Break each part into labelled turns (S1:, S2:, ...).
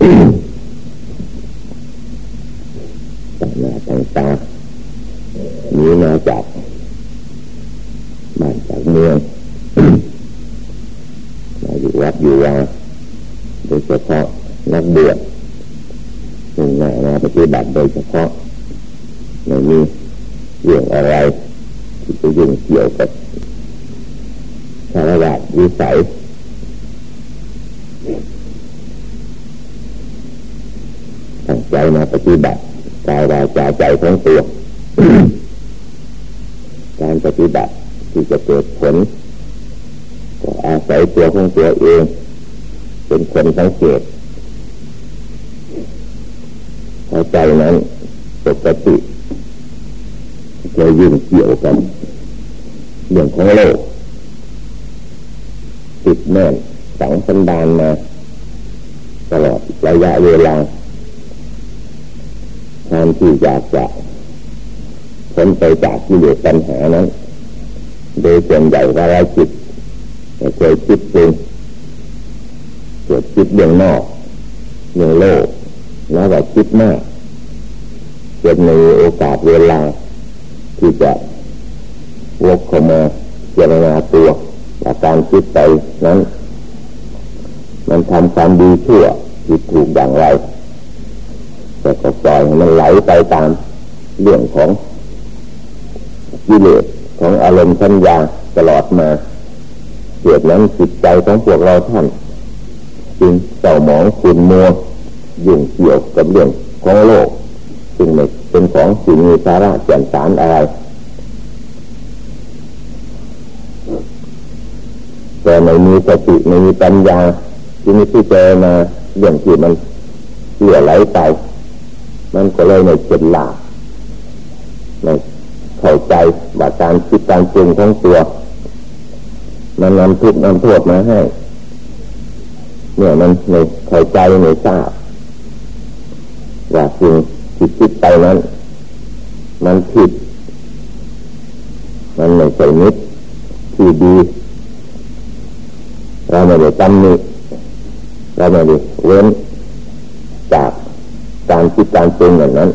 S1: ต่างหาต่างตานี้มาจากบ้านจากเมืองมาอยู่วัดอยู่วาโดยเฉพาะนักเดือดซึ่งงานมาปฏิบัติโดยเฉพาะไม่มีเรื่องอะไรที่จะยุ่งเกี่ยวกับสารวัตรวิสัยตั้งใจมาปฏิบัติกายวาจาใจของตัว การปฏิบัติที่จะเกิดผลก็อาศัยตัวของตัวเอง เป็นคนสังเกตพอใจนั้นปกติจะยิ่งเกี่ยวกับเรื่องของโลกติดแน่นสังสันดานมา ตลอดระยะเวลาทานที่อยากจะพ้นไป จากที่เหลือปัญหานั้น โดยส่วนใหญ่ว่าเราจิตเคยคิดเองเกิดคิดเรื่องนอกเรื่องโลก แล้วว่าคิดมากเกิดในโอกาสเวลาที่จะวกเข้ามาเจรณาตัวว่าการคิดไปนั้น มันทำความดีชั่วผิดถูกอย่างไรแต่ก็ปล่อยมันไหลไปตามเรื่องของ กิเลสของอารมณ์สัญญาตลอดมาเกิดนั้นจิตใจของพวกเราท่านจึงเศร้าหมองขุ่นมัวยุ่งเกี่ยวกับเรื่องของโลกซึ่งไม่เป็นของสิ่งมีสาระแก่นสารอะไรแต่ไม่มีสติไม่มีปัญญาที่มีที่เจมาเรื่องที่มันเหลือไหลไปมันก็เลยในเจ็ดหลาใน เข้าใจว่าการคิดการจริงของตัวมันนำทุกนำโทษมาให้ เนี่ยมันในเข้าใจในทราบว่าสิ่งที่คิดไปนั้น มันผิด มันไม่ใช่นิดที่ดีเราไม่ได้ตำหนิเราไม่ได้เว้นจากการคิดการปรุงอย่างนั้น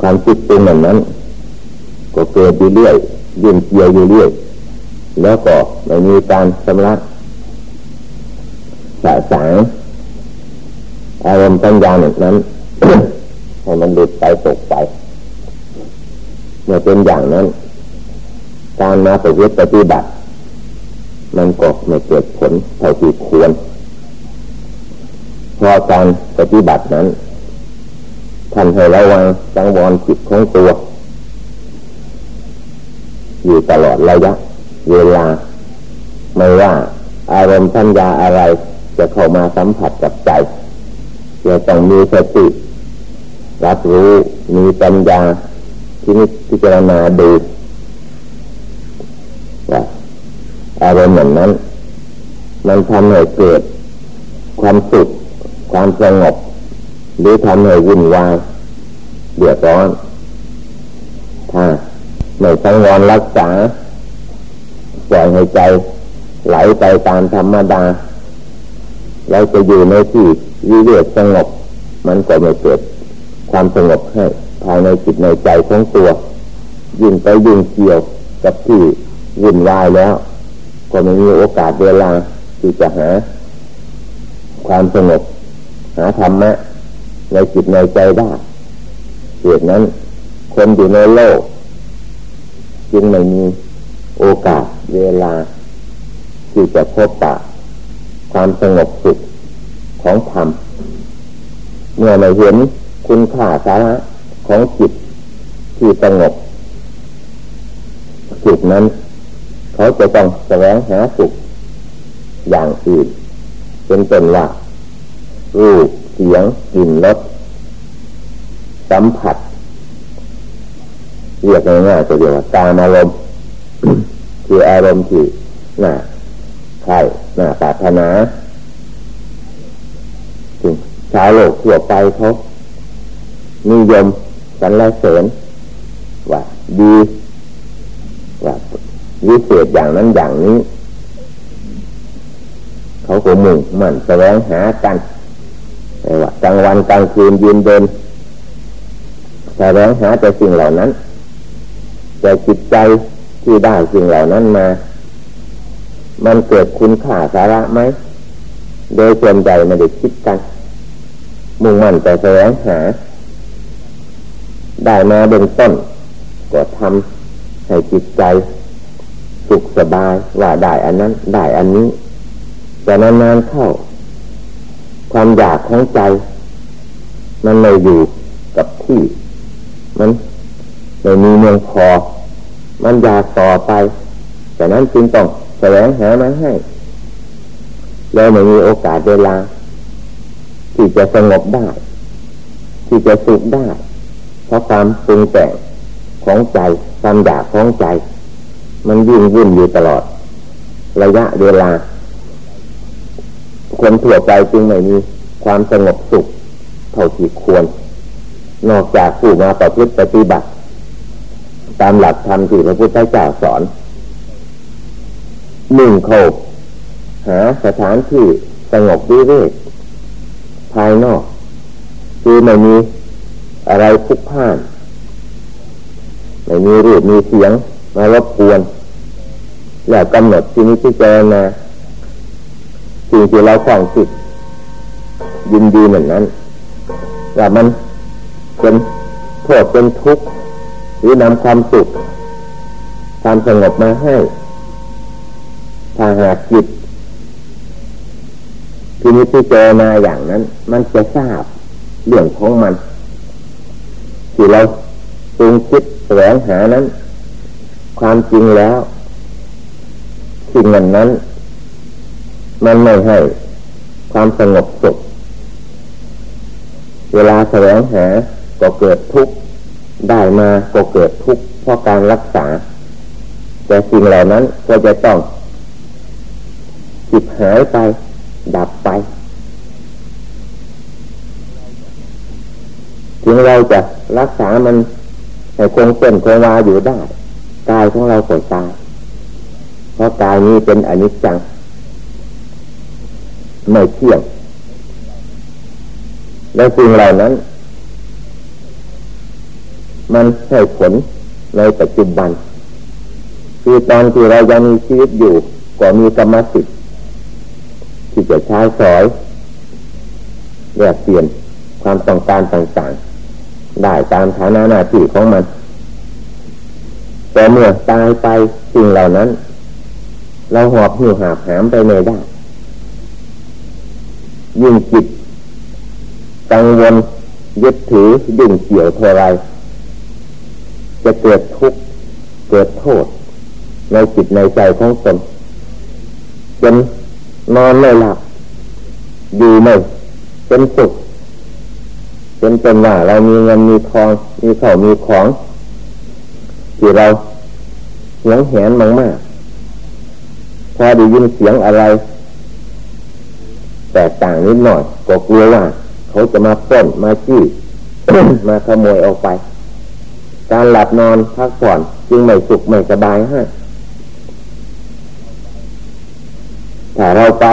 S1: ความคิดปรุงอย่างนั้น ก็เกิดอยู่เรื่อยยิ่งเกี่ยวอยู่เรื่อยแล้วก็ไม่มีการชำระสะสางอารมณ์ปัญญาอย่างนั้นให้มันหลุดไปตกไปเมื่อเป็นอย่างนั้น การมาปฏิบัติ มันก็ไม่เกิดผลเท่าที่ควรเพราะการปฏิบัตินั้นท่านให้ระวังจังวรจิตของตัว อยู่ตลอดระยะ เวลา ไม่ว่าอารมณ์สัญญาอะไรจะเข้ามาสัมผัสกับใจจะต้องมีสติรับรู้มีปัญญาที่นิพิจารณาดูว่าอารมณ์อย่างนั้น มันทำให้เกิด ความสุขความสงบหรือทำให้วุ่นวายเดือดร้อนถ้า ไม่สังวรรักษาปล่อยให้ใจไหลไปตามธรรมดาเราจะอยู่ในที่วิเวกสงบ มันก็ไม่เกิดความสงบให้ภายในจิตในใจของตัว ยิ่งไปยิ่งเกี่ยวกับที่วุ่นวายแล้ว ก็ไม่มีโอกาสเวลาที่จะหา ความสงบหาธรรมะในจิตในใจได้เหตุนั้น คนอยู่ในโลก จึงไม่มีโอกาสเวลา ที่จะพบปะความสงบสุขของธรรมเมื่อไม่เห็นคุณค่าสาระของจิตที่สงบสุขนั้น เขาจะต้องแสวงหาสุขอย่างอื่นเป็นต้นว่ารูปเสียงกลิ่นรสสัมผัส เรียกง่ายๆก็เรียกว่าตามอารมณ์คืออารมณ์ที่น่าใช่น่าปรารถนาถึงชาวโลกทั่วไปเขานิยมสรรเสริญว่าดีว่าวิเศษอย่างนั้นอย่างนี้ เขาก็มุ่งมั่นแสวงหากันกลางวันกลางคืนยืนเดินแสวงหาแต่สิ่งเหล่านั้น แต่จิตใจที่ได้สิ่งเหล่านั้นมา มันเกิดคุณค่าสาระไหม โดยส่วนใหญ่ไม่ได้คิดกัน มุ่งมั่นแต่แสวงหา ได้มาเบื้องต้น ก็ทำให้จิตใจ สุขสบายว่าได้อันนั้น ได้อันนี้ แต่นานๆเข้า ความอยากของใจ มันไม่อยู่กับที่ มัน ไม่มีเมืองพอ มันอยากต่อไป แต่นั้นจึงต้องแสวงหามาให้เราไม่มีโอกาสเวลา ที่จะสงบได้ ที่จะสุขได้ เพราะความปรุงแต่งของใจความอยากของใจ มันยิ่งวุ่นอยู่ตลอด ระยะเวลา คนทั่วไปจึงไม่มีความสงบสุขเท่าที่ควร นอกจากผู้มาประพฤติปฏิบัติ ตามหลักธรรมที่พระพุทธเจ้าสอนหนึ่งเขาหาสถานที่สงบวิเวกภายนอก คือไม่มีอะไรพุกพ่าน ไม่มีรูปมีเสียง มารบกวน แล้วกำหนดที่นี้ที่เจนาสิ่งที่เราฟังจิตยินดีเหมือนนั้นว่ามันเป็นโทษเป็นทุกข์ หรือนำความสุขความสงบมาให้ถ้าหากจิตทีนี้ที่เจอมาอย่างนั้น มันจะทราบเรื่องของมัน ที่เราปรุงคิดแสวงหานั้น ความจริงแล้วสิ่งนั้นนั้น มันไม่ให้ความสงบสุขเวลาแสวงหาก็เกิดทุกข์ ได้มาก็เกิดทุกข์เพราะการรักษา แต่สิ่งเหล่านั้นก็จะต้องจิบหายไป ดับไป ถึงเราจะรักษามันให้คงเป็นคงวาอยู่ได้กายของเราก็ตายเพราะกายนี้เป็นอนิจจังไม่เที่ยงและสิ่งเหล่านั้น มันให้ผลในปัจจุบัน คือตอนที่เรายังมีชีวิตอยู่ก็มีกรรมสิทธิ์ที่จะใช้สอยแลกเปลี่ยนความต้องการต่างๆ ได้ตามฐานะหน้าที่ของมัน แต่เมื่อตายไปสิ่งเหล่านั้น เราหอบหิวหาบหามไปไม่ได้ ยิ่งจิตกังวลยึดถือยุ่งเกี่ยวเท่าไร จะเกิดทุกข์เกิดโทษ ในจิตในใจของตนจนนอนไม่หลับอยู่ไม่เป็นสุขจนเป็นว่าเรามีเงินมีทองมีข้าวมีของที่เราเสียงแหนมากมากพอได้ยินเสียงอะไร แตกต่างนิดหน่อยก็กลัวว่า เขาจะมาป้นมาจี้มาขโมยออกไป การหลับนอนพักผ่อนจึงไม่สุขไม่สบายฮะถ้าเราไป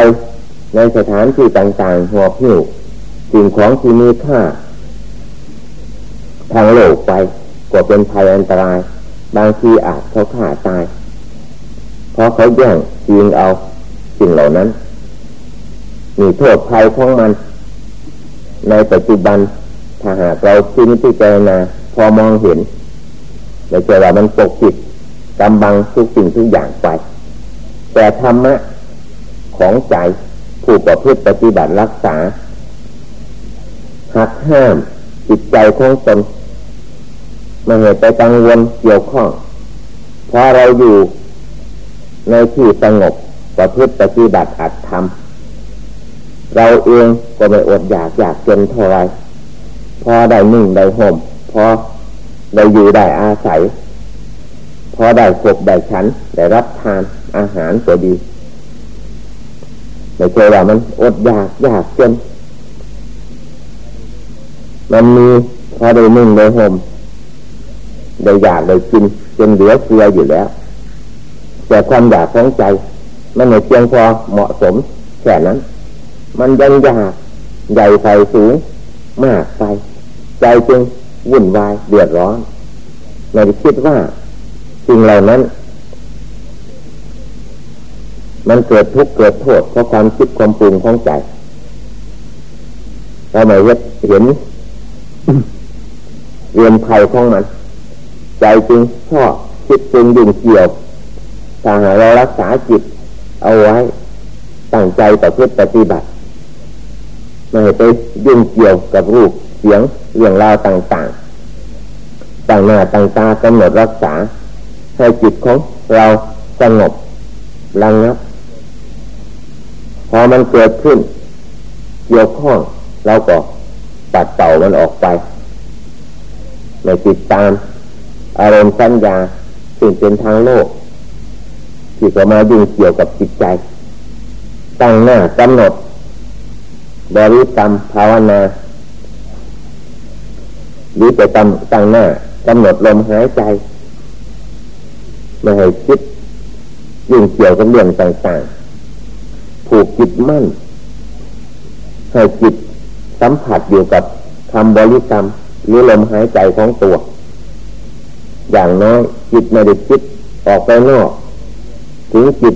S1: ในสถานที่ต่างๆหัวผิวสิ่งของที่มีค่าทางโลกไปก็เป็นภัยอันตราย บางทีอาจเขาฆ่าตาย เพราะเขาแย่งยิงเอาสิ่งเหล่านั้น มีโทษภัยของมัน ในปัจจุบันถ้าหากเราคิดพิจารณาพอมองเห็น ไม่ใช่ว่ามันปกปิดกำบังทุกสิ่งทุกอย่างไป แต่ธรรมะของใจผู้ประพฤติปฏิบัติรักษาหักห้ามจิตใจของตนไม่เหตุไปกังวลเกี่ยวข้องเพราะเราอยู่ในที่สงบประพฤติปฏิบัติอัดทำเราเองก็ไม่อดอยากอยากจนเท่าไรพอได้นึ่งได้ห่มพอ ได้อยู่ได้อาศัย พอได้ขบได้ฉันได้รับทานอาหารก็ดีไม่ใช่ว่ามันอดอยากอยากจนมันมีพอได้นึ่งได้ห่มได้อยากได้กินจนเหลือเฟืออยู่แล้ว แต่ความอยากของใจ มันไม่เพียงพอเหมาะสมแค่นั้น มันยังอยากใหญ่ไฟสูงมากไปใจจึง วุ่นวายเดือดร้อนไม่ได้คิดว่าสิ่งเหล่านั้น มันเกิดทุกข์เกิดโทษเพราะความคิดความปรุงของใจเราไม่เห็นเรียนภัยของมัน ใจจึงชอบคิดจึงยุ่งเกี่ยวถ้าหาเรารักษาจิต เอาไว้ตั้งใจต่อเพื่อปฏิบัติไม่ไปยุ่งเกี่ยวกับรูป เสียงเรื่องราวต่างๆต่างหน้าต่างตากำหนดรักษาให้จิตของเราสงบระงับพอมันเกิดขึ้นเกี่ยวข้องเราก็ตัดเต่ามันออกไปในติดตาม อารมณ์สัญญาสิ่งเป็นทางโลก ที่จะมายุ่งเกี่ยวกับจิตใจ ตั้งหน้ากำหนดบริกรรมภาวนา หรือจะตั้งตั้งหน้ากำหนดลมหายใจไม่ให้คิดยุ่งเกี่ยวกับเรื่องต่างๆผูกจิตมั่นให้จิตสัมผัสอยู่กับคำบริกรรม หรือลมหายใจของตัว อย่างน้อยจิตไม่ได้คิดออกไปนอก ถึงจิต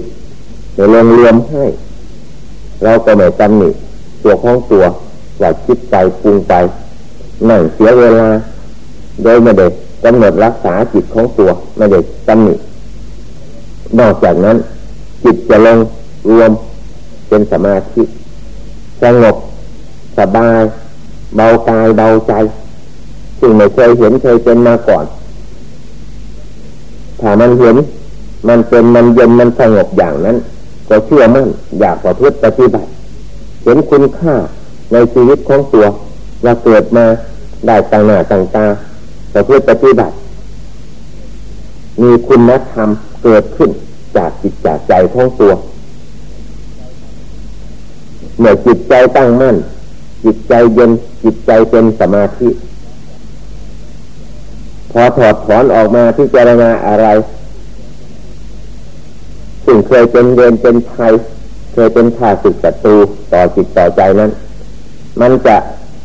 S1: ในลงเรียมให้ เราก็ไม่จำหนิตัวของตัวว่าคิดไปปรุงไป นั่งเสียเวลา โดยไม่ได้กำหนดรักษาจิตของตัวไม่ได้จำหนินอกจากนั้น จิตจะลงรวมเป็นสมาธิสงบสบายเบากายเบาใจซึ่งไม่เคยเห็นเคยเป็นมาก่อนถ้ามันเห็นมันเป็นมันเย็นมันสงบอย่างนั้น ก็เชื่อมั่นอยากประพฤติปฏิบัติ เห็นคุณค่าในชีวิตของตัวเราเกิดมา ได้ต่างหน้าต่างตาประพฤติปฏิบัติ มีคุณธรรมเกิดขึ้นจากจิตจากใจของตัว เมื่อจิตใจตั้งมั่น จิตใจเย็นจิตใจเป็นสมาธิ พอถอดถอนออกมาที่เจรณาอะไรสิ่งเคยเป็นเวรเป็นภัยเคยเป็นข้าศึกศัตรูต่อจิตต่อใจนั้น มันจะ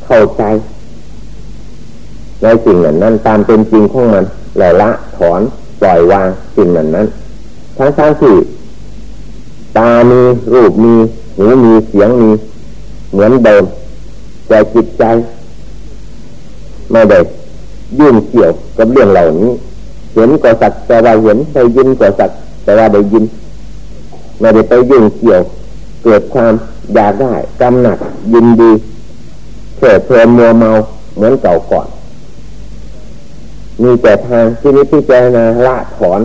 S1: เข้าใจ ในสิ่งนั้นนั้น ตามเป็นจริงของมันแล้วละถอนปล่อยวางสิ่งนั้นนั้น ทั้งทั้งที่ตามีรูปมีหูมีเสียงมี เหมือนเดิมแต่จิตใจไม่ได้ยุ่งเกี่ยวกับเรื่องเหล่านี้ เห็นก็สักแต่ว่าเห็นได้ยินก็สักแต่ว่าได้ยินไม่ได้ไปยุ่งเกี่ยว เกิดความอยากได้กำหนัดยินดีเกิดเพลินมัวเมาเหมือนเก่าก่อน มีแต่ทางที่นี้ที่เจนาละถอน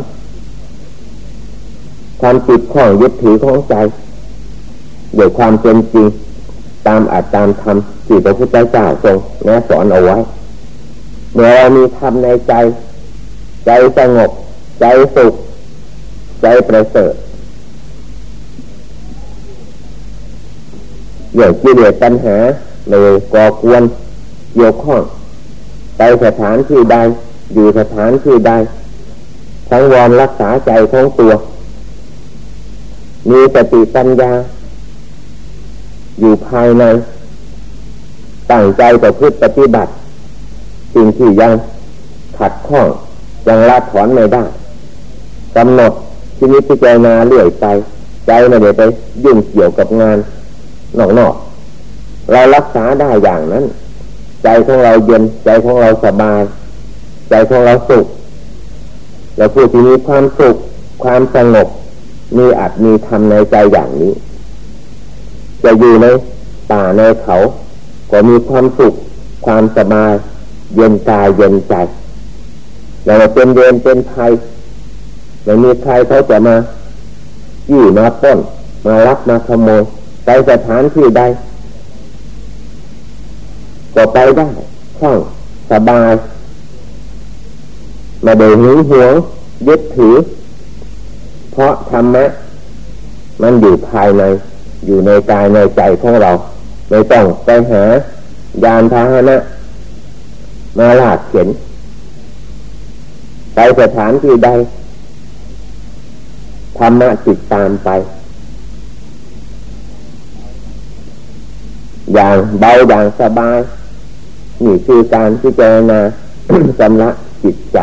S1: ความติดข้องยึดถือของใจโดยความเป็นจริงตามอาจตามธรรมที่พระพุทธเจ้าทรงแนะสอนเอาไว้ เมื่อเรามีธรรมในใจ ใจสงบ ใจสุข ใจประเสริฐอย่างกิเลสปัญหาเลยก่อกวนเกี่ยวข้องไปสถานที่ใด อยู่สถานที่ใดทั้งวอนรักษาใจของตัว มีสติปัญญา อยู่ภายในตั้งใจต่อพืชปฏิบัติ สิ่งที่ยังขัดข้องยังละถอนไม่ได้กำหนดที่นี้พิจารณาเรื่อยไป ใจไม่ได้ไปยุ่งเกี่ยวกับงานนอกๆเรารักษาได้อย่างนั้น ใจของเราเย็นใจของเราสบาย ใจของเราสุขเราพูดที่นี้ความสุขความสงบมีอัดมีทำในใจอย่างนี้ จะอยู่ในป่าในเขา ก็มีความสุข ความสบายเย็นกายเย็นใจเราเป็นเวรเป็นภัยไม่มีใครเขาจะมายี่มาป้น มารับมาขโมยไปสถานที่ใดก็ไปได้คล่องสบาย มาเดินหึงหวงยึดถือ เพราะธรรมะ มันอยู่ภายใน อยู่ในกายในใจของเรา ไม่ต้องไปหายานพาหนะ มาลากเข็น ไปสถานที่ใดธรรมะติดตามไป อย่างเบาอย่างสบาย นี่คือการพิจารณาสำลักจิตใจ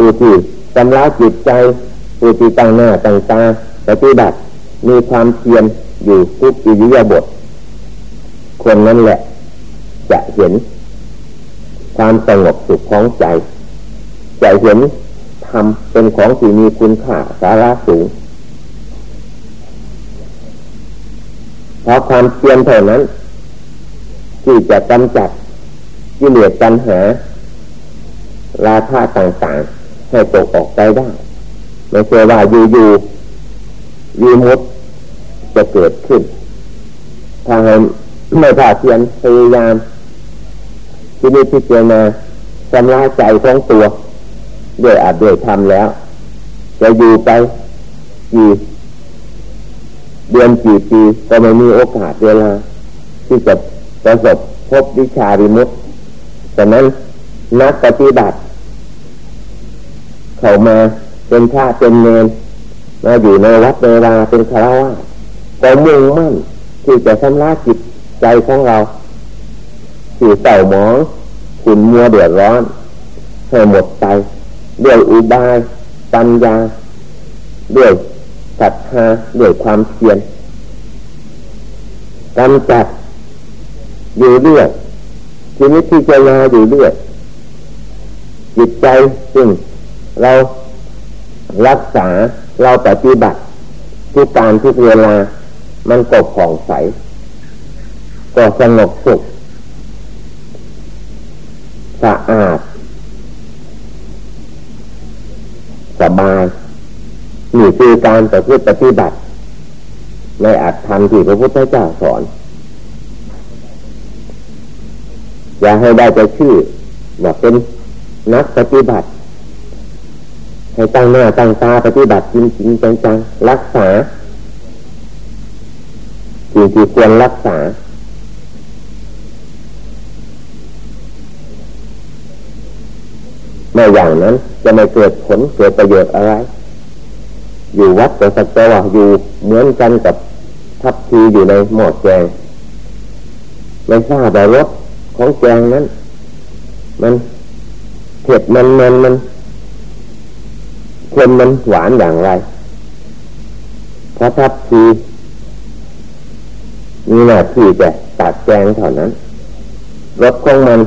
S1: ผู้ที่สำลักจิตใจผู้ที่ตั้งหน้าตั้งตาปฏิบัติมีความเพียรอยู่ทุกอิริยาบถคนนั้นแหละ จะเห็น ความสงบสุขของใจ จะเห็นทำเป็นของที่มีคุณค่าสาระสูงเพราะความเพียรเท่านั้น ที่จะกำจัดกิเลสปัญหา ราคาต่างๆ ให้ตกออกไปได้ไม่ใช่ว่าอยู่ๆวีมุดจะเกิดขึ้นถ้าไม่ผ่าเพียนพยายามที่นี่ที่เจมาชำระใจของตัวด้วยอาจด้วยทำแล้ว จะอยู่ไปกี่เดือนกี่ปีก็ไม่มีโอกาสเวลาที่จะประสบพบวิชาวิมุตแต่นั้นนักปฏิบัติ เข้ามาเป็นข้าเป็นเนนมาอยู่ในวัดในวาเป็นคารวะก็มุ่งมั่นที่จะชำระจิตใจของเราที่เต่าหมองขุนมัวเดือดร้อนให้หมดไปด้วยอุบายปัญญาด้วยศรัทธาด้วยความเพียรกำจัดอยู่เรื่อยทีนี้ที่จะมาอยู่เรื่อยจิตใจซึ่ง เรารักษาเราปฏิบัติทุกการทุกเวลา มันก็ผ่องใส ก็สงบสุขสะอาดสบายนี่คือการประพฤติปฏิบัติ ในอัตธรรมที่พระพุทธเจ้าสอน อย่าให้ได้แต่ชื่อว่าเป็นนักปฏิบัติ ให้ตั้งหน้าตั้งตาปฏิบัติจริงจริงจังๆรักษาสิ่งที่ควรรักษา ไม่อย่างนั้นจะไม่เกิดผลเกิดประโยชน์อะไร อยู่วัดก็สักแต่ว่าอยู่เหมือนกันกับทับทีอยู่ในหม้อแกงไม่ทราบว่รสของแกงนั้น มันเผ็ดมันมันมัน ค็มมันหวานอย่างไรเพราะทับทีมีหน้าที่แต่ตัดแกงเท่านั้นรสของมัน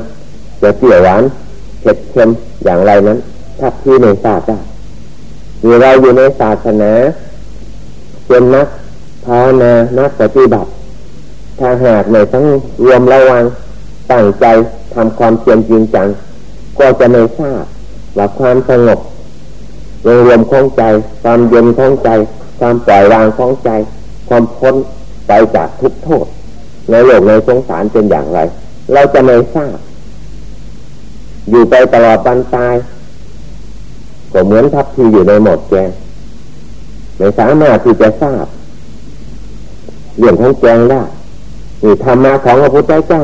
S1: จะเปรี้ยวหวานเผ็ดเค็มอย่างไรนั้นทับที่ในทราบได้อยู่เราอยู่ในศาสนาเป็นนักภาวนานักปฏิบัติถ้าหากในทั้งรวมระวังตั้งใจทำความเพียรจริงจัง ก็จะไม่ทราบว่าความสงบ รวมรวมของใจ ความเย็นของใจ ความปล่อยวางของใจ ความพ้นไปจากทุกโทษ ในโลกในสงสารเป็นอย่างไร เราจะไม่ทราบ อยู่ไปตลอดวันตาย ก็เหมือนทับทีอยู่ในหมดแกงไม่สามารถที่จะทราบเรื่องของแกงได้นี่ธรรมะของพระพุทธเจ้า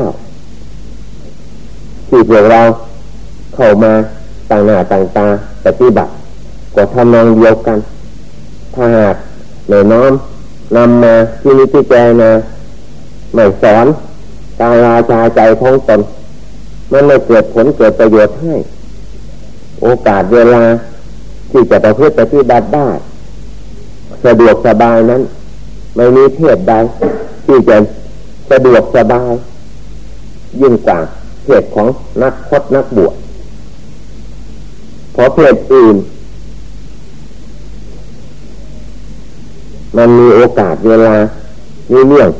S1: ที่พวกเราเข้ามาต่างหน้าต่างตาปฏิบัติ ก็ทำนองเดียวกัน ถ้าหากในน้อมนำมาที่นิพพานาไม่สอนกายาจาใจของตนมันไม่เกิดผลเกิดประโยชน์ให้ โอกาสเวลาที่จะประพฤติปฏิบัติได้สะดวกสบายนั้น ไม่มีเพศใดที่จะสะดวกสบาย ยิ่งกว่าเพศของนักพจนักบวชเพราะเพศอื่น มันมีโอกาสเวลามีเรื่อง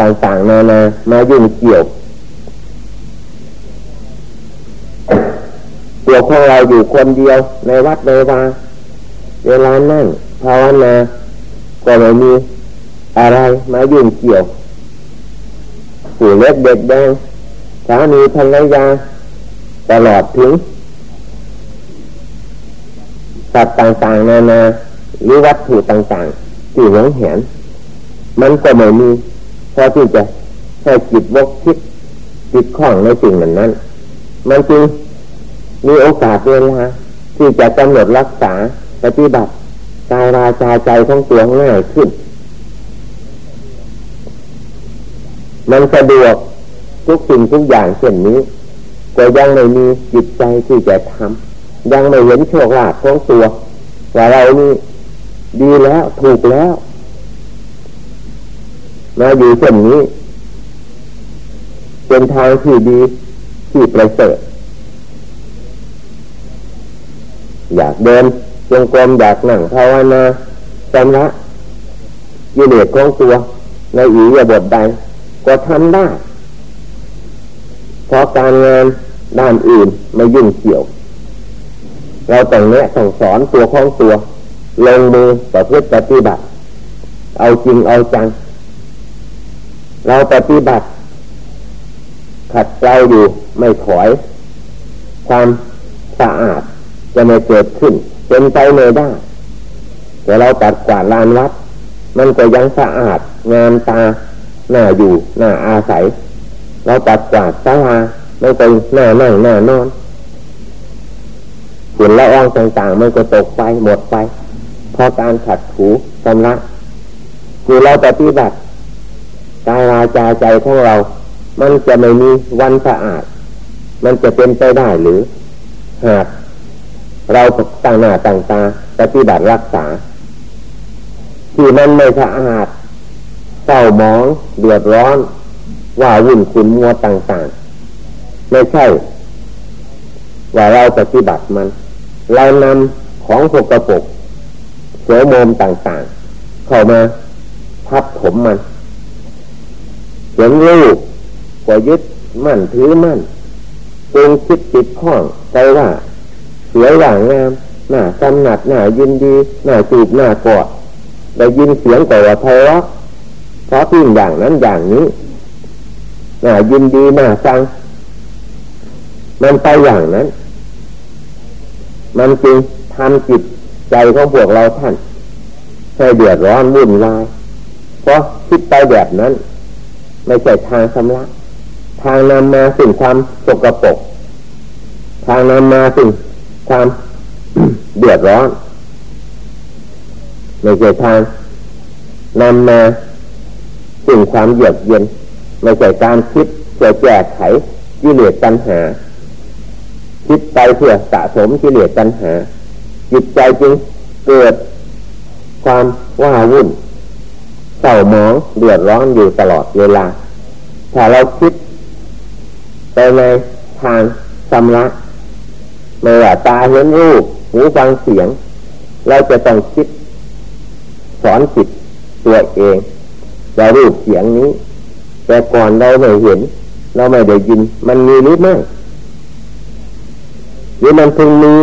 S1: ต่างๆนานามายุ่งเกี่ยวตัวของเราอยู่คนเดียวในวัดในวาเวลานั่งภาวนาก็ไม่มีอะไรมายุ่งเกี่ยวผู้เล็กเด็กแดงสามีภรรยาตลอดถึงสัตว์ต่างๆนานาหรือวัตถุต่างๆ ที่หวงแหน มันก็ไม่มีพอที่จะให้จิตวกคิดจิตข้องในสิ่งนั้นนั้น มันจึงมีโอกาสเวลาที่จะกำหนดรักษาปฏิบัติกายราจาใจของตัวง่ายขึ้น มันสะดวกทุกสิ่งทุกอย่างเช่นนี้ก็ยังไม่มีจิตใจที่จะทำยังไม่เห็นโชคลาภของตัวว่าเรานี่ ดีแล้วถูกแล้วมาอยู่เช่นนี้เป็นทางที่ดีที่ประเสริฐอยากเดินจงกรมอยากนั่งภาวนาชำระยิเลสของตัว ในอียบทใด ก็ทำได้เพราะการงานด้านอื่นไม่ยุ่งเกี่ยว เราต้องแนะต้องสอนตัวของตัว ลงมือประพฤติปฏิบัติ เอาจริงเอาจัง เราปฏิบัติ ขัดเกลาอยู่ไม่ถอย ความสะอาดจะไม่เกิดขึ้น เป็นไปไม่ได้แต่เราตัดกวาดลานวัด มันก็ยังสะอาดงามตาหน้าอยู่หน้าอาศัย เราตัดกวาดสาราไม่เป็หน้านั่งหน้านอนฝุ่นละอองต่างๆ มันก็ตกไปหมดไป พราะการขัดถูชำระคือเราปฏิบัติกายวาจาใจของเรา มันจะไม่มีวันสะอาด มันจะเป็นไปได้หรือ หากเราต่างหน้าต่างตาปฏิบัติรักษา ที่มันไม่สะอาดเศร้ามองเดือดร้อน ว่าวุ่นขุนมัวต่างๆ ไม่ใช่ ว่าเราปฏิบัติมัน เรานำของสกปรก โสมมต่างๆ เข้ามาทับถมมันเห็นรูปก็ยึดมั่นถือมั่นปรุงคิดติดข้องใจว่าสวยหว่างงามหน้ากำหนัดหน้ายินดีหน้าจูบหน้ากอดได้ยินเสียงก่อว่าทะเลาะเพราะพิ้งอย่างนั้นอย่างนี้หน้ายินดีหน้าฟังมันไปอย่างนั้น มันจึงทำจิต ใจของพวกเราท่านให้เดือดร้อนวุ่นวายเพราะคิดไปแบบนั้น ไม่ใช่ทางสำลักทางนำมาสิ่งความสกปรกทางนำมาสิ่งความเดือดร้อนไม่ใช่ทางนำมาสิ่งความเยือกเย็นไม่ใช่การคิดเพื่อแก้ไขกิเลสตัณหา คิดไปเพื่อสะสมกิเลสตัณหา จิตใจจึงเกิดความว้าวุ่นเศร้าหมองเดือดร้อนอยู่ตลอดเวลา ถ้าเราคิดไปในทางสำลักไม่ว่าตาเห็นรูปหูฟังเสียง เราจะต้องคิด สอนจิตตัวเองจะรูปเสียงนี้ แต่ก่อนเราไม่เห็น เราไม่ได้ยิน มันมีหรือไม่หรือมันเพิ่งมี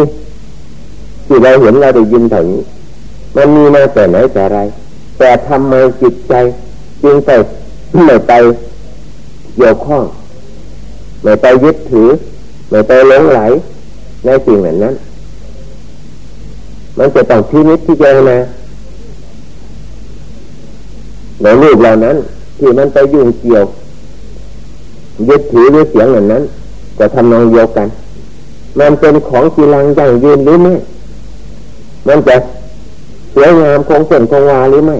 S1: ที่เราเห็นเราได้ยินเท่านี้ มันมีมาแต่ไหนแต่ไร แต่ทำไมจิตใจ จึงไปไม่ไปเกี่ยวข้องไม่ไปยึดถือไม่ไปหลงไหลในสิ่งเหล่านั้น มันจะต้องพินิจที่เจนะในรูปเหล่านั้นที่มันไปยุ่งเกี่ยวยึดถือหรือเสียงเหล่านั้น ก็ทำนองเดียวกัน มันเป็นของกีรังยั่งยืนหรือไม่ มันจะสวยงามคงเส้นคงวาหรือไม่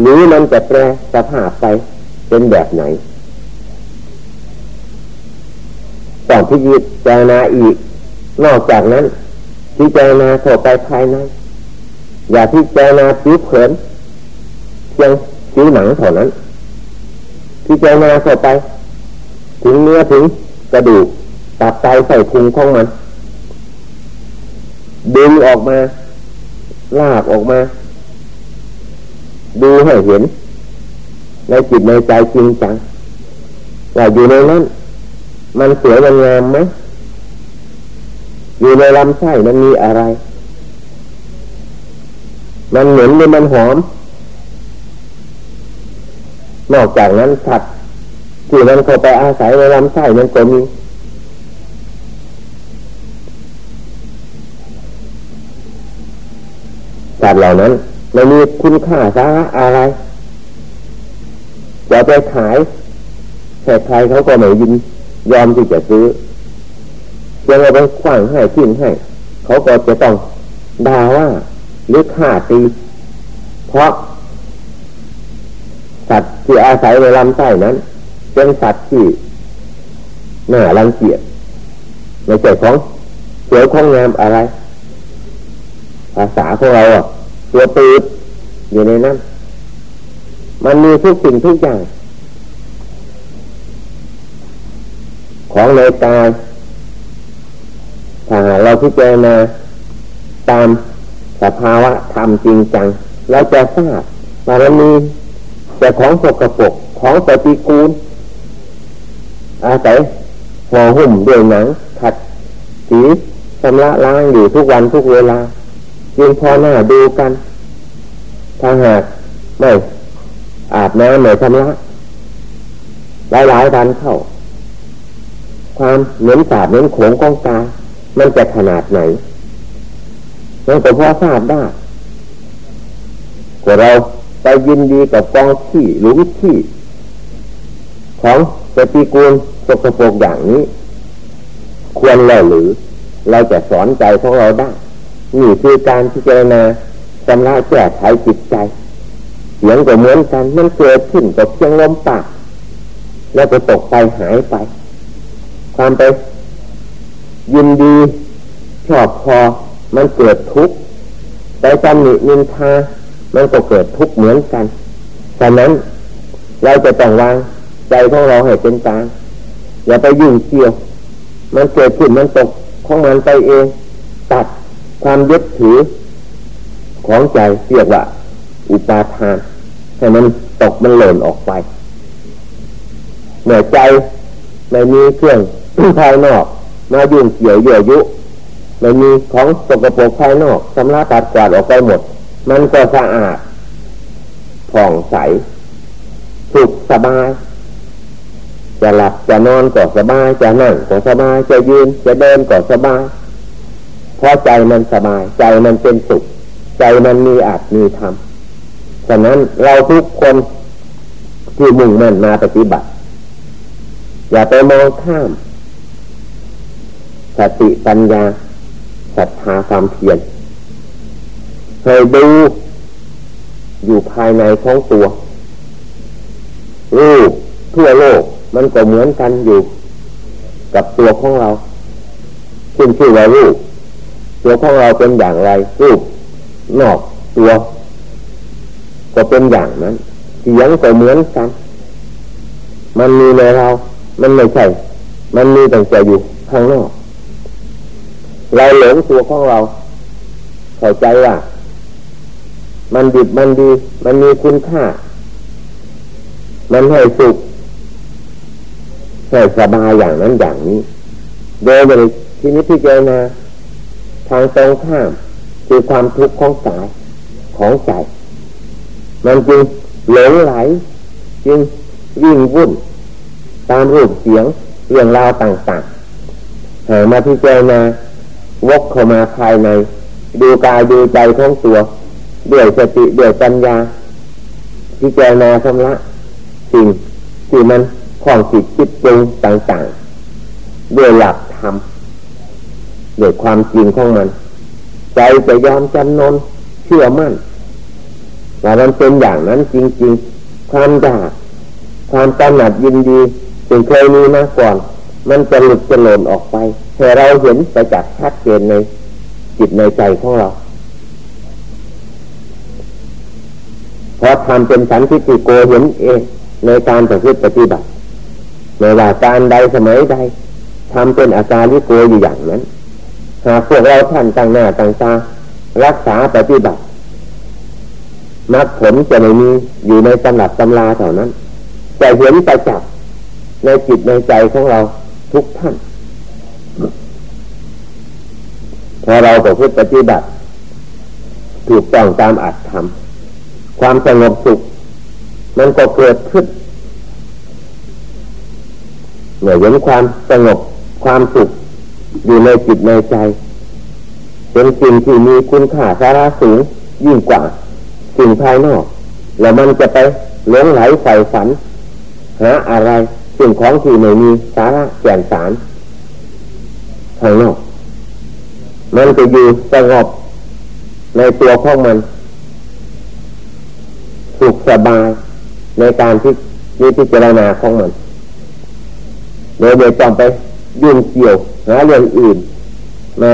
S1: หรือมันจะแปรสภาพไปเป็นแบบไหนต้องพิจิตรณาอีก นอกจากนั้นพิจารณาเข้าไปภายใน อย่าพิจารณาผิวเผินเพียงผิวหนังเท่านั้นพิจารณาเข้าไป ถึงเนื้อถึงกระดูกตับไตใส่พุงของมันดึงออกมา ลากออกมา ดูให้เห็น ในจิตในใจจริงจังว่าอยู่ในนั้น มันสวยงามไหมอยู่ในลำไส้มันมีอะไร มันเหม็นหรือมันหอม นอกจากนั้นสัตว์ที่มันเข้าไปอาศัยในลำไส้มันก็มี สัตว์เหล่านั้นไม่มีคุณค่าสาระอะไรจะไปขายแต่ใครเขาก็ไม่ยินยอมที่จะซื้อยังเอาไปขว้างให้ทิ้งให้ เขาก็จะต้องด่าว่าหรือฆ่าตีเพราะ สัตว์ที่อาศัยในลำไส้นั้น เป็นสัตว์ที่หน้ารังเกียจในใจของเสวยของงามอะไร ภาษาของเราอะ ตัวตืดอยู่ในนั้น มันมีทุกสิ่งทุกอย่าง ของในกายถ้าเราพิจารณาตามสภาวะธรรมจริงจัง เราจะทราบว่ามันมีแต่ของสกปรกของปฏิกูลอาศัยห่อหุ้มด้วยหนังขัดสีชำระล้างอยู่ทุกวันทุกเวลาจึงพอหน้าดูกัน ถ้าหากไม่อาบน้ำไม่ชำระหลายหลายวันเข้า ความเหม็นสาบเหม็นโขงกองกายมันจะขนาดไหนมันก็พอทราบได้กว่าเราไปยินดีกับกองขี้หลุมขี้ ของปฏิกูลสกปรกอย่างนี้ ควรแล้วหรือ เราจะสอนใจของเราได้นี่คือการพิจารณา ชำระแก้ไขจิตใจ เสียงก็เหมือนกันมันเกิดขึ้นกับเพียงลมปาก แล้วก็ตกไปหายไป ความไปยินดีชอบพอมันเกิดทุกข์ไปจำหนินินทามันก็เกิดทุกข์เหมือนกันฉะนั้นเราจะต้องวางใจของเราให้เป็นกลางอย่าไปยุ่งเกี่ยว มันเกิดขึ้นมันตกของมันไปเอง ตัดความยึดถือ ของใจเรียกว่า อุปาทานให้มันตกมันหล่นออกไปเมื่อใจไม่มีเครื่องภายนอกมายุ่งเกี่ยวเยื่อยุไม่มีของสกปรกภายนอกสำระตัดกวาดออกไปหมด มันก็สะอาดผ่องใสสุขสบายจะหลับจะนอนก็สบายจะนั่งก็สบายจะยืนจะเดินก็สบายเพราะใจมันสบายใจมันเป็นสุข ใจมันมีอาจมีธรรมฉะนั้นเราทุกคนที่มุ่งมั่นมาปฏิบัติ อย่าไปมองข้าม สติปัญญาศรัทธาความเพียรเคยดูอยู่ภายในของตัวรูปทั่วโลกมันก็เหมือนกันอยู่ กับตัวของเราซึ่งชื่อว่ารูปตัวของเราเป็นอย่างไรรูป นอกตัวก็เป็นอย่างนั้นเสียงก็เหมือนกัน มันมีในเรา มันไม่ใช่ มันมีแต่จะอยู่ข้างนอก เราหลงตัวของเราเข้าใจว่ามันดีมันดี มันมีคุณค่า มันให้สุขให้สบายอย่างนั้นอย่างนี้ โดยบริที่นี้พิจารณาทางตรงข้าม คือความทุกข์ของกายของใจ มันจึงหลงไหล จึงวิ่งวุ่น ตามรูปเสียงเรื่องราวต่างๆหามาพิจารณาวกเข้ามาภายใน ดูกายดูใจของตัวด้วยสติด้วยปัญญาพิจารณาชำระสิ่งที่มันของจิตคิดปรุงต่างๆ ด้วยหลักธรรมด้วยความจริงของมัน ใจจะยอมจำนนเชื่อมั่นว่ามันเป็นอย่างนั้นจริง ๆ ความอยาความกำหนัดยินดีสิ่งเคยมีมาก่อน มันจะหลุดจะหล่นออกไปแต่เราเห็นไปจากชัดเจนในจิตในใจของเราพอทำเป็นสันติโกเห็นเองในการประพฤติปฏิบัติในว่าการใดสมัยใดทำเป็นอาการที่โกอยู่อย่างนั้น หากพวกเราท่านต่างหน้าต่างตารักษาปฏิบัติมรรคผลจะไม่มีอยู่ในตำรับตำราเท่านั้นจะเห็นไปจับในจิตในใจของเราทุกท่านพอเราประพฤติปฏิบัติ ถูกต้องตามอัตธรรมความสงบสุข มันก็เกิดขึ้นเมื่อเห็นความสงบความสุข อยู่ในจิตในใจ เป็นสิ่งที่มีคุณค่าสาระสูงยิ่งกว่า สิ่งภายนอก แล้วมันจะไปหลงไหลใส่ฝัน หาอะไรสิ่งของที่ไม่มีสาระแก่นสารภายนอก มันจะอยู่สงบในตัวของมันสุขสบายในการที่มีพิจารณาของมันโดยไม่ต้องไปยุ่งเกี่ยว หาเรื่องอื่นมา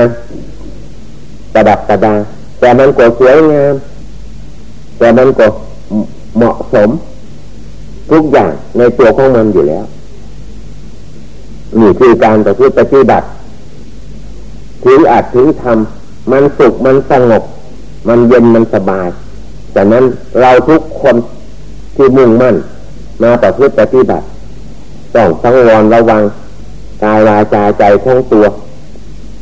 S1: ประดับประดา แต่มันก็สวยงาม แต่มันก็เหมาะสม ทุกอย่างในตัวของมันอยู่แล้วนี่คือการประพฤติปฏิบัติถืออัดถือทำมันสุขมันสงบ มันเย็นมันสบายจากนั้นเราทุกคนที่มุ่งมั่น มาประพฤติปฏิบัติต้องสังวรระวัง กายวาจาใจของตัว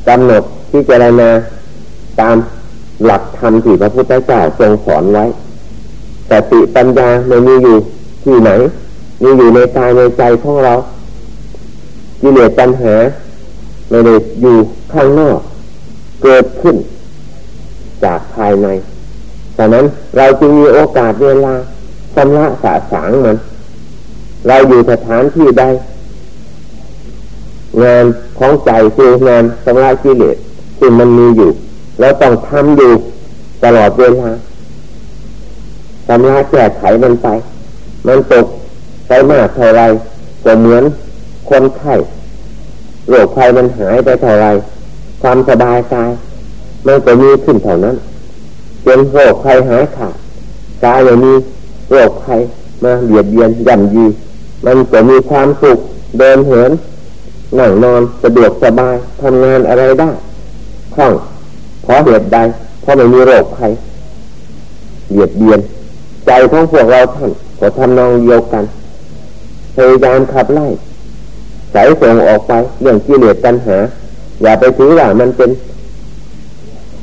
S1: กำหนดที่จะรณาตามหลักธรรมที่พระพุทธเจ้าทรงสอนไว้แต่ติปัญญาไม่มีอยู่ที่ไหน มีอยู่ในกายในใจของเรากิเลสปัญหาไม่ได้อยู่ข้างนอก เกิดขึ้น จากภายในดังนั้นเราจึงมีโอกาสเวลาชำระสาสางมัน เราอยู่สถานที่ใด งานของใจคืองานชำระกิเลสที่มันมีอยู่เราต้องทำอยู่ตลอดเวลาชำระแก้ไขมันไป มันตกไปมากเท่าไรก็เหมือนคนไข้โรคภัยมันหายไปเท่าไรความสบายกายมันก็มีขึ้นเท่านั้นจนโรคภัยหายขาดกายอย่างนี้โรคภัยมาเบียดเบียนย่ำยีมันก็มีความสุขเดินเหิน นั่งนอนสะดวกสบายทำงานอะไรได้คล่องเพราะเหตุใดเพราะไม่มีโรคภัยเบียดเบียน ใจของพวกเราท่านก็ทำนองเดียวกันพยายามขับไล่ใส่ส่งออกไปเรื่องกิเลสปัญหา อย่าไปถือว่ามันเป็น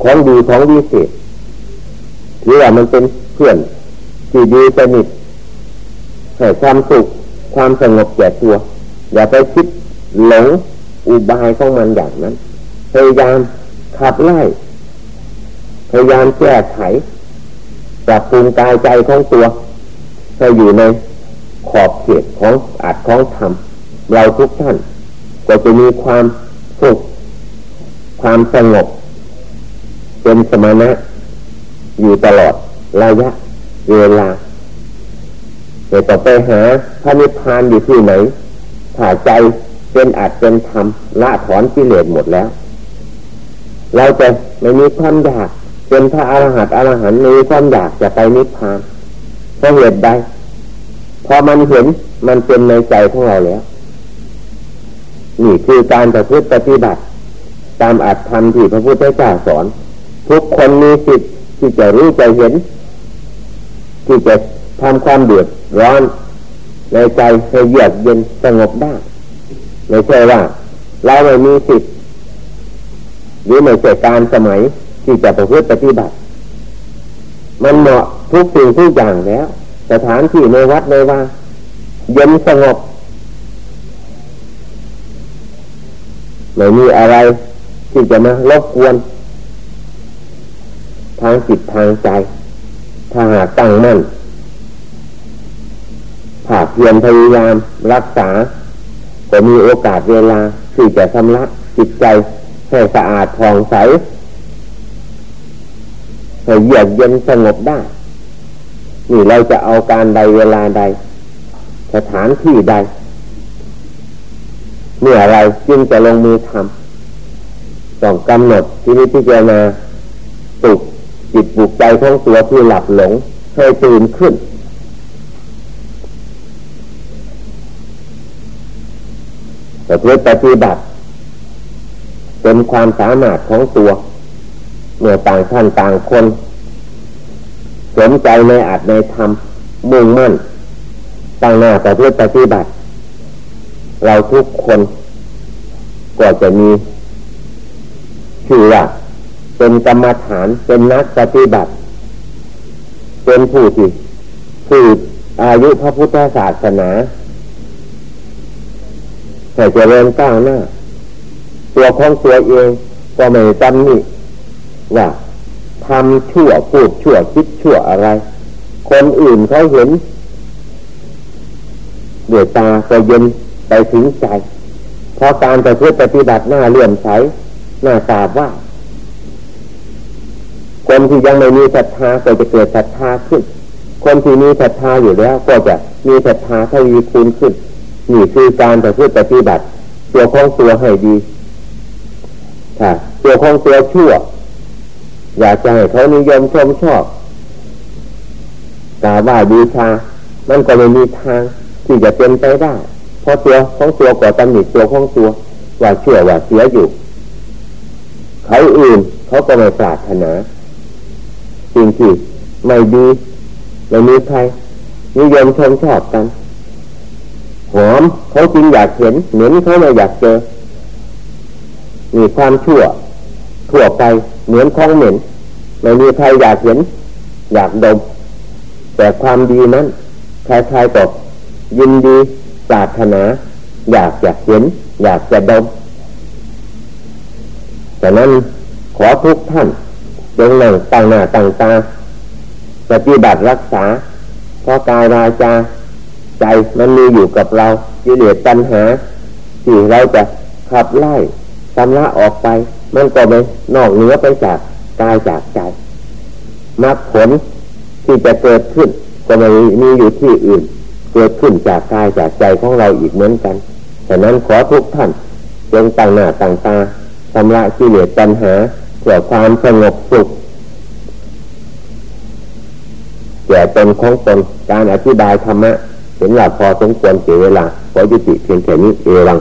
S1: ของดีของดีเศษถือว่ามันเป็นเพื่อนที่ดีสนิทให้ความสุขความสงบแก่ตัว อย่าไปคิด หลงอุบายของมันอย่างนั้น พยายามขับไล่ พยายามแก้ไขปรับปรุงกายใจของตัวให้อยู่ในขอบเขตของอาจของธรรมเราทุกท่าน ก็จะมีความสุขความสงบ เป็นสมณะ อยู่ตลอดระยะ เวลาแต่ต่อไปหาพระนิพพานอยู่ที่ไหนถ้าใจ เป็นอาจเป็นธรรมละถอนกิเลสหมดแล้ว เราจะไม่มีความอยากเป็นพระอรหันต์อรหันต์มีความอยากจะไปนิพพานเพราะเหตุใดพอมันเห็นมันเป็นในใจของเราแล้ว นี่คือการประพฤติปฏิบัติ ตามอัตธรรมที่พระพุทธเจ้าสอน ทุกคนมีสิทธิ์ที่จะรู้จะเห็น ที่จะทำความเดือดร้อน ในใจให้เยือกเย็นสงบได้ ไม่ใช่ว่า เราไม่มีสิทธิ์หรือไม่ใช่การสมัยที่จะประพฤติปฏิบัติ มันเหมาะทุกสิ่งทุกอย่างแล้ว สถานที่ในวัดในว่า เย็นสงบไม่มีอะไรที่จะมารบกวน ทางจิตทางใจ ถ้าหากตั้งมั่นถ้าเพียรพยายามรักษา ก็มีโอกาสเวลาที่จะชำระจิตใจให้สะอาดผ่องใสให้เยือกเย็นสงบได้นี่เราจะเอาการใดเวลาใด สถานที่ใดเมื่อไรจึงจะลงมือทำต้องกำหนดที่นี้พิจารณาปลุกจิตปลุกใจของตัวที่หลับหลงให้ตื่นขึ้น แต่เพื่อปฏิบัติเป็นความสามารถของตัวเมื่อต่างท่านต่างคน สนใจในอัดในธรรมมุ่งมั่นตั้งหน้าแต่เพื่อปฏิบัติ เราทุกคนก็จะมีชื่อว่าเป็นกรรมฐานเป็นนักปฏิบัติ เป็นผู้ที่ผู้อายุพระพุทธศาสนา แต่จะเริญก้าวหน้า ตัวของตัวเองก็ไม่จำนี่ว่าทำชั่วพูดชั่วคิดชั่วอะไร คนอื่นเขาเห็นเดือดตาก็เย็นไปถึงใจ เพราะการประพฤติปฏิบัติหน้าเลื่อมใสหน้าตาว่า คนที่ยังไม่มีศรัทธาก็จะเกิดศรัทธาขึ้น คนที่มีศรัทธาอยู่แล้ว ก็จะมีศรัทธาทวีคูณขึ้น นี่คือการประพฤติปฏิบัติ ตัวของตัวให้ดีค่ะตัวของตัวชั่ว อยากจะให้เขานิยมชมชอบกาว่าดีชามันก็ไม่มีทางที่จะเป็นไปได้ เพราะตัวของตัวก่อตำหนิตัวของตัวว่าเชื่อว่าเสียอยู่ เขาอื่นเขาก็ไม่ปรารถนาสิ่งที่ไม่ดีไม่มีใครนิยมชมชอบกัน หอมเขาจริงอยากเห็นเหม็นเขาไม่อยากเจอมีความชั่วทั่วไปเหมือนของเหม็นไม่มีใครอยากเห็น อยากดม แต่ความดีนั้นใครๆตกยินดีปรารถนา อยากจะเห็น อยากจะดมแต่นั้นขอทุกท่านจงนั่งตั้งหน้าตั้งตาปฏิบัติรักษาเพราะกายวาจา ใจมันมีอยู่กับเรากิเลสปัญหาที่เราจะขับไล่ชำระออกไป มันก็ไม่นอกเหนือไปจากกายจากใจมรรคผลที่จะเกิดขึ้นก็ไม่มีอยู่ที่อื่น เกิดขึ้นจากกายจากใจของเราอีกเหมือนกันฉะนั้นขอทุกท่านจงตั้งหน้าตั้งตาชำระกิเลสปัญหาเพื่อความสงบสุขแก่ตนของตนการอธิบายธรรมะ เห็นว่าพอสมควรเสียเวลาขอยุติเพียงแค่นี้เอวัง